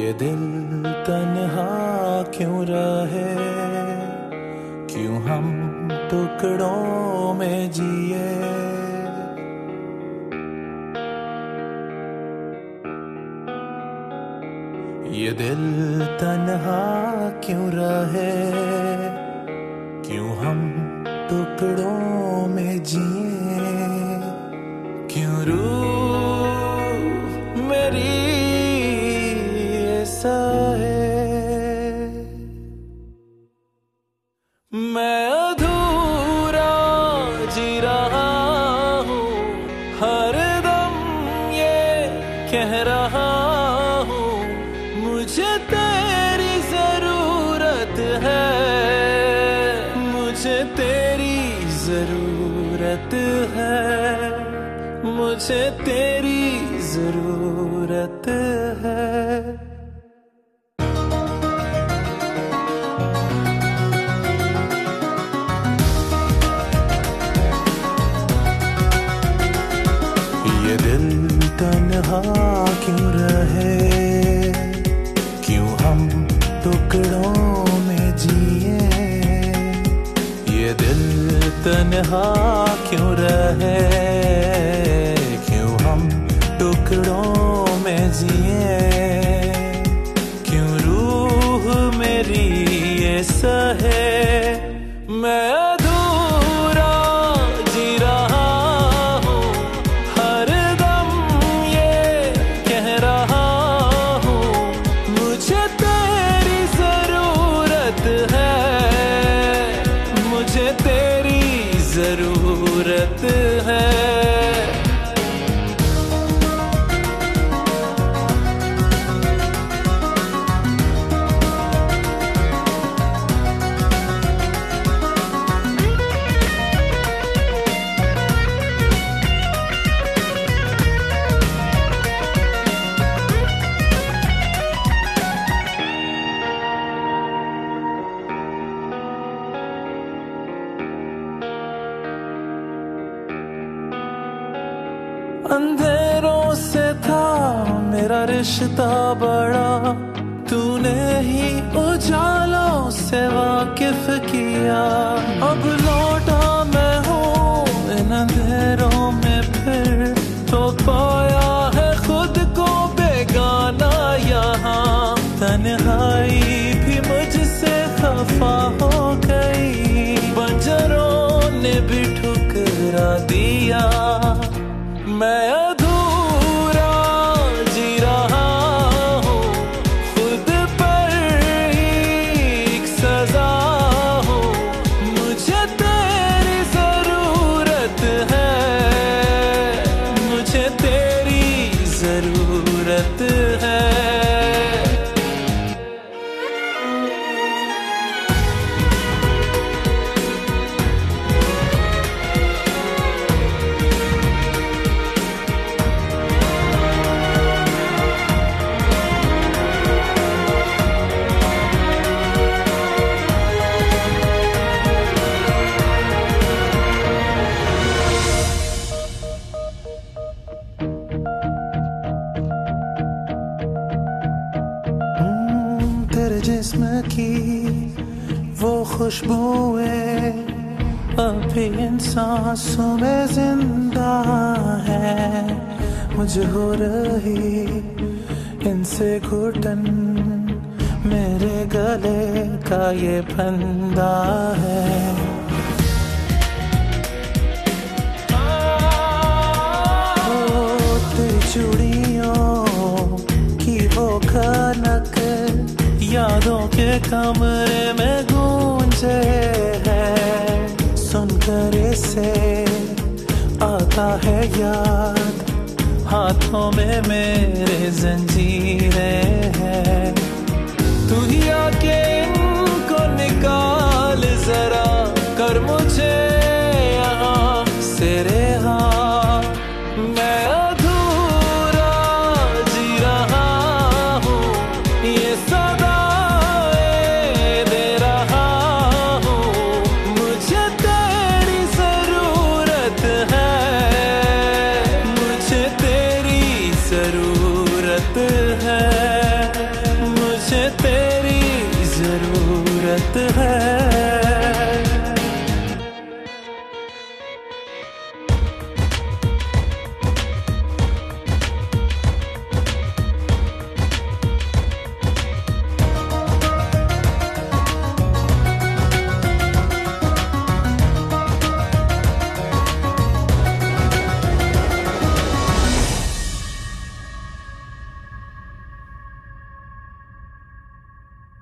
ये दिल तन्हा क्यों रहे? क्यों हम टुकड़ों में जिए? ये दिल तन्हा क्यों रहे? क्यों हम टुकड़ों में जिए? क्यों रूह कह रहा हूँ, मुझे तेरी ज़रूरत है। मुझे तेरी ज़रूरत है। मुझे तेरी ज़रूरत है। तन्हा क्यों रहे? क्यों हम टुकड़ों में जिए? ये दिल तन्हा अंधेरों से था मेरा रिश्ता बड़ा। तूने ही उजालों से वाकिफ किया। अब लौटा मैं हूँ इन अंधेरों में फिर। तो पाया है खुद को बेगाना यहाँ। तन्हाई भी मुझसे खफा हो गई। बंजरों ने भी ठुकरा दिया। मैं अधूरा जिस्म की वो खुशबुएँ अभी इन सांसों में ज़िंदा है मुझे हो रही इनसे घुटन मेरे गले का ये फंदा है कमरे में गूंजे हैं। सुनकर से आता है याद। हाथों में मेरे जंजीरें हैं। तू ही आके इनको निकाल, जरा कर head